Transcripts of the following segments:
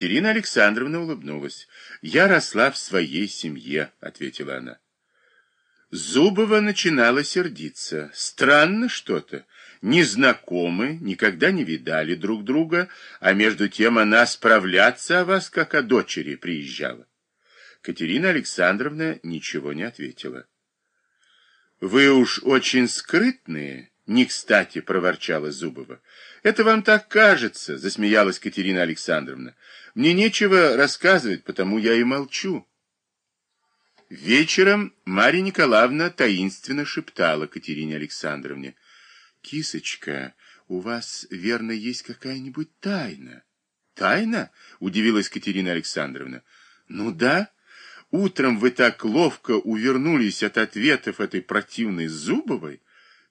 Ирина Александровна улыбнулась. «Я росла в своей семье», — ответила она. Зубова начинала сердиться. Странно что-то. Незнакомы, никогда не видали друг друга, а между тем она справляться о вас, как о дочери, приезжала. Катерина Александровна ничего не ответила. «Вы уж очень скрытные», — не кстати проворчала Зубова. «Это вам так кажется», — засмеялась Катерина Александровна. «Мне нечего рассказывать, потому я и молчу». Вечером Марья Николаевна таинственно шептала Катерине Александровне. «Кисочка, у вас, верно, есть какая-нибудь тайна?» «Тайна?» — удивилась Катерина Александровна. «Ну да. Утром вы так ловко увернулись от ответов этой противной Зубовой.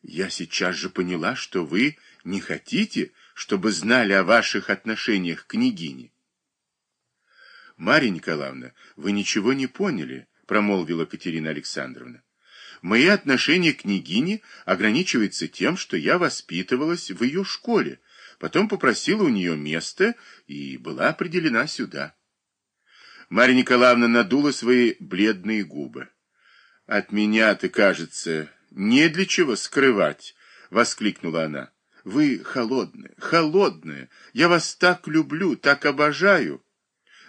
Я сейчас же поняла, что вы не хотите, чтобы знали о ваших отношениях к княгине». «Марья Николаевна, вы ничего не поняли» промолвила Катерина Александровна. Мои отношения к княгине ограничиваются тем, что я воспитывалась в ее школе, потом попросила у нее место и была определена сюда. Марья Николаевна надула свои бледные губы. «От меня-то, кажется, не для чего скрывать», — воскликнула она. «Вы холодная, холодная. Я вас так люблю, так обожаю».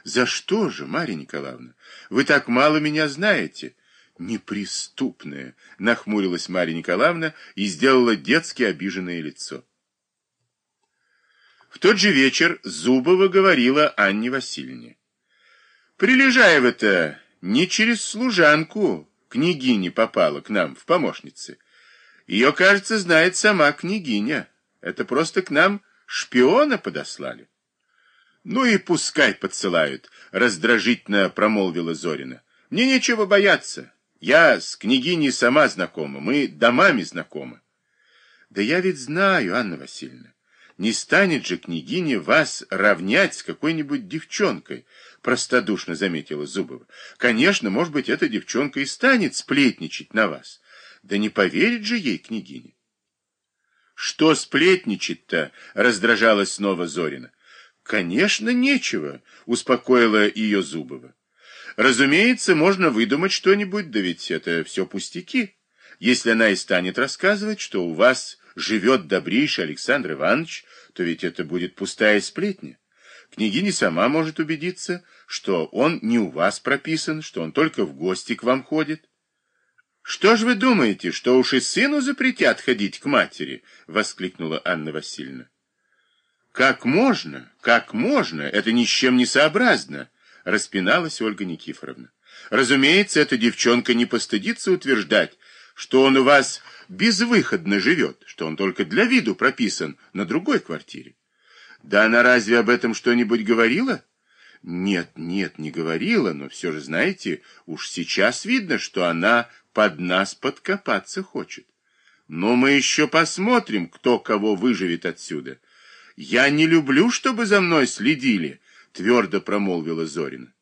За что же, Марья Николаевна? Вы так мало меня знаете. Неприступная, нахмурилась Марья Николаевна и сделала детски обиженное лицо. В тот же вечер Зубова говорила Анне Васильевне. Прилежаева-то не через служанку княгиня попала к нам в помощницы. Ее, кажется, знает сама княгиня. Это просто к нам шпиона подослали. Ну и пускай подсылают, раздражительно промолвила Зорина. Мне нечего бояться. Я с княгиней сама знакома, мы домами знакомы. Да я ведь знаю, Анна Васильевна. Не станет же княгиня вас равнять с какой-нибудь девчонкой, простодушно заметила Зубова. Конечно, может быть, эта девчонка и станет сплетничать на вас. Да не поверит же ей княгиня. Что сплетничать-то? Раздражалась снова Зорина. Конечно, нечего, успокоила ее Зубова. Разумеется, можно выдумать что-нибудь, да ведь это все пустяки. Если она и станет рассказывать, что у вас живет добрейший Александр Иванович, то ведь это будет пустая сплетня. Княгиня сама может убедиться, что он не у вас прописан, что он только в гости к вам ходит. «Что ж вы думаете, что уж и сыну запретят ходить к матери?» — воскликнула Анна Васильевна. Как можно? Как можно? Это ни с чем не сообразно, распиналась Ольга Никифоровна. Разумеется, эта девчонка не постыдится утверждать, что он у вас безвыходно живет, что он только для виду прописан на другой квартире. Да она разве об этом что-нибудь говорила? Нет, нет, не говорила, но все же, знаете, уж сейчас видно, что она под нас подкопаться хочет. Но мы еще посмотрим, кто кого выживет отсюда. «Я не люблю, чтобы за мной следили», — твердо промолвила Зорина.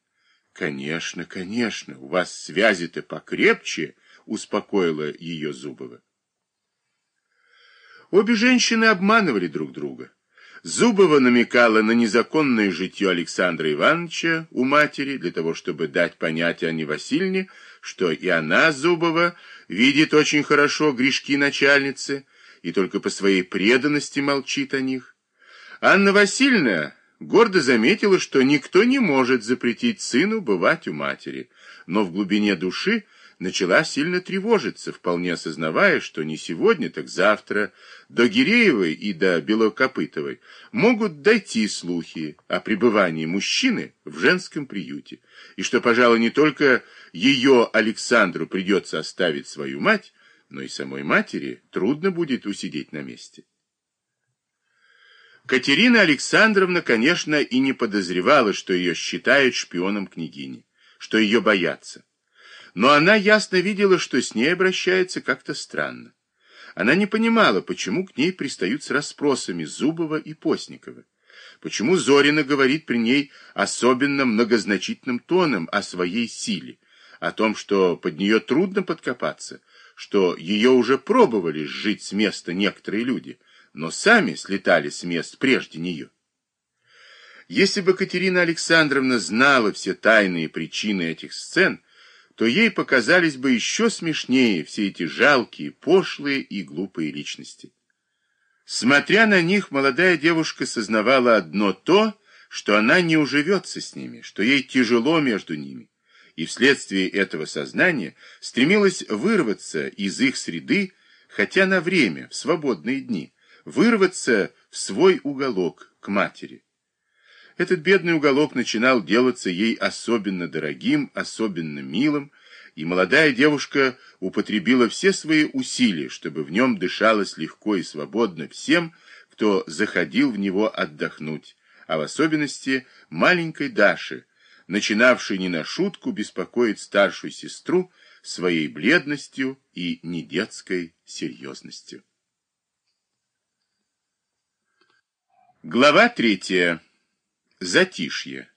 «Конечно, конечно, у вас связи-то покрепче», — успокоила ее Зубова. Обе женщины обманывали друг друга. Зубова намекала на незаконное житье Александра Ивановича у матери, для того, чтобы дать понять Анне Васильевне, что и она, Зубова, видит очень хорошо грешки начальницы и только по своей преданности молчит о них. Анна Васильевна гордо заметила, что никто не может запретить сыну бывать у матери, но в глубине души начала сильно тревожиться, вполне осознавая, что не сегодня, так завтра до Гиреевой и до Белокопытовой могут дойти слухи о пребывании мужчины в женском приюте, и что, пожалуй, не только ее Александру придется оставить свою мать, но и самой матери трудно будет усидеть на месте. Катерина Александровна, конечно, и не подозревала, что ее считают шпионом княгини, что ее боятся. Но она ясно видела, что с ней обращается как-то странно. Она не понимала, почему к ней пристают с расспросами Зубова и Постникова. Почему Зорина говорит при ней особенно многозначительным тоном о своей силе, о том, что под нее трудно подкопаться, что ее уже пробовали сжить с места некоторые люди – но сами слетали с мест прежде нее. Если бы Катерина Александровна знала все тайные причины этих сцен, то ей показались бы еще смешнее все эти жалкие, пошлые и глупые личности. Смотря на них, молодая девушка сознавала одно то, что она не уживется с ними, что ей тяжело между ними, и вследствие этого сознания стремилась вырваться из их среды, хотя на время, в свободные дни, вырваться в свой уголок к матери. Этот бедный уголок начинал делаться ей особенно дорогим, особенно милым, и молодая девушка употребила все свои усилия, чтобы в нем дышалось легко и свободно всем, кто заходил в него отдохнуть, а в особенности маленькой Даше, начинавшей не на шутку беспокоить старшую сестру своей бледностью и недетской серьезностью. Глава третья. Затишье.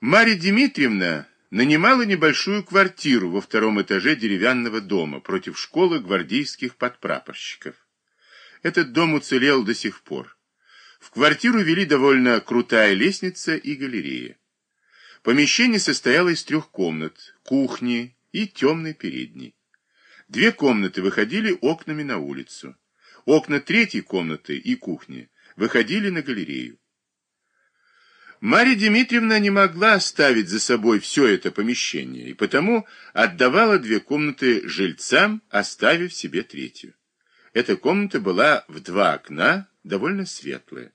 Марья Дмитриевна нанимала небольшую квартиру во втором этаже деревянного дома против школы гвардейских подпрапорщиков. Этот дом уцелел до сих пор. В квартиру вели довольно крутая лестница и галерея. Помещение состояло из трех комнат, кухни и темной передней. Две комнаты выходили окнами на улицу. Окна третьей комнаты и кухни выходили на галерею. Марья Дмитриевна не могла оставить за собой все это помещение, и потому отдавала две комнаты жильцам, оставив себе третью. Эта комната была в два окна, довольно светлая.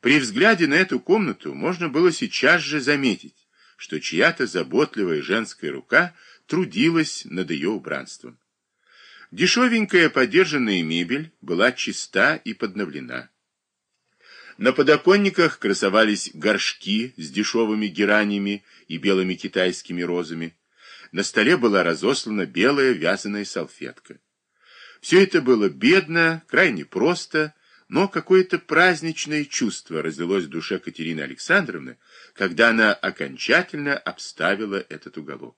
При взгляде на эту комнату можно было сейчас же заметить, что чья-то заботливая женская рука трудилась над ее убранством. Дешевенькая подержанная мебель была чиста и подновлена. На подоконниках красовались горшки с дешевыми геранями и белыми китайскими розами. На столе была разослана белая вязаная салфетка. Все это было бедно, крайне просто, но какое-то праздничное чувство разлилось в душе Катерины Александровны, когда она окончательно обставила этот уголок.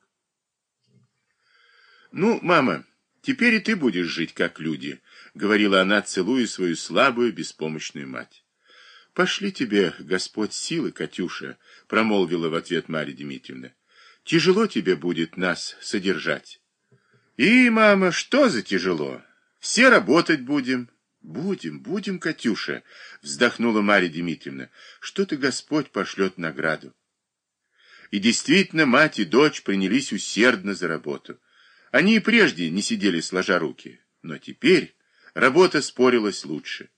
«Ну, мама, теперь и ты будешь жить, как люди», — говорила она, целуя свою слабую, беспомощную мать. «Пошли тебе, Господь, силы, Катюша», — промолвила в ответ Марья Дмитриевна. «Тяжело тебе будет нас содержать». «И, мама, что за тяжело? Все работать будем». «Будем, будем, Катюша», — вздохнула Марья Дмитриевна. «Что-то Господь пошлет награду». И действительно, мать и дочь принялись усердно за работу. Они и прежде не сидели сложа руки, но теперь работа спорилась лучше.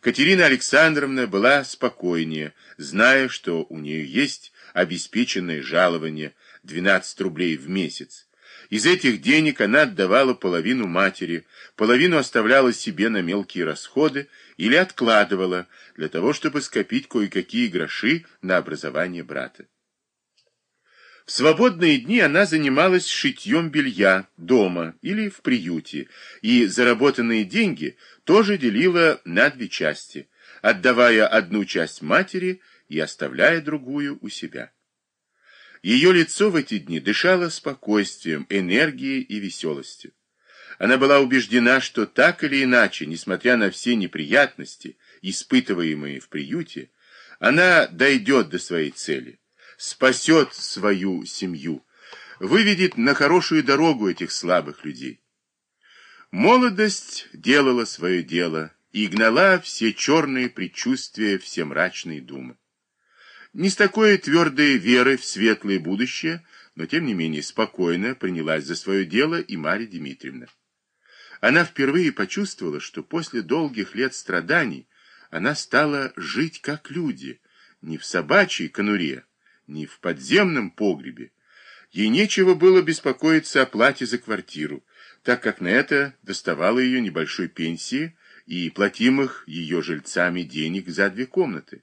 Катерина Александровна была спокойнее, зная, что у нее есть обеспеченное жалование 12 рублей в месяц. Из этих денег она отдавала половину матери, половину оставляла себе на мелкие расходы или откладывала для того, чтобы скопить кое-какие гроши на образование брата. В свободные дни она занималась шитьем белья дома или в приюте, и заработанные деньги тоже делила на две части, отдавая одну часть матери и оставляя другую у себя. Ее лицо в эти дни дышало спокойствием, энергией и веселостью. Она была убеждена, что так или иначе, несмотря на все неприятности, испытываемые в приюте, она дойдет до своей цели спасет свою семью, выведет на хорошую дорогу этих слабых людей. Молодость делала свое дело и гнала все черные предчувствия, все мрачные думы. Не с такой твердой верой в светлое будущее, но тем не менее спокойно принялась за свое дело и Марья Дмитриевна. Она впервые почувствовала, что после долгих лет страданий она стала жить как люди, не в собачьей конуре, ни в подземном погребе. Ей нечего было беспокоиться о плате за квартиру, так как на это доставало ее небольшой пенсии и платимых ее жильцами денег за две комнаты.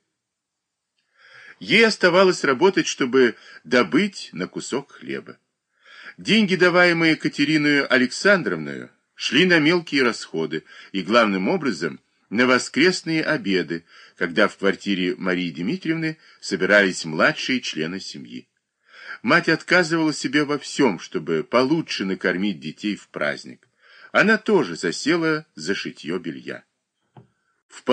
Ей оставалось работать, чтобы добыть на кусок хлеба. Деньги, даваемые Катериной Александровной, шли на мелкие расходы и, главным образом, на воскресные обеды, когда в квартире Марии Дмитриевны собирались младшие члены семьи. Мать отказывала себе во всем, чтобы получше накормить детей в праздник. Она тоже засела за шитье белья.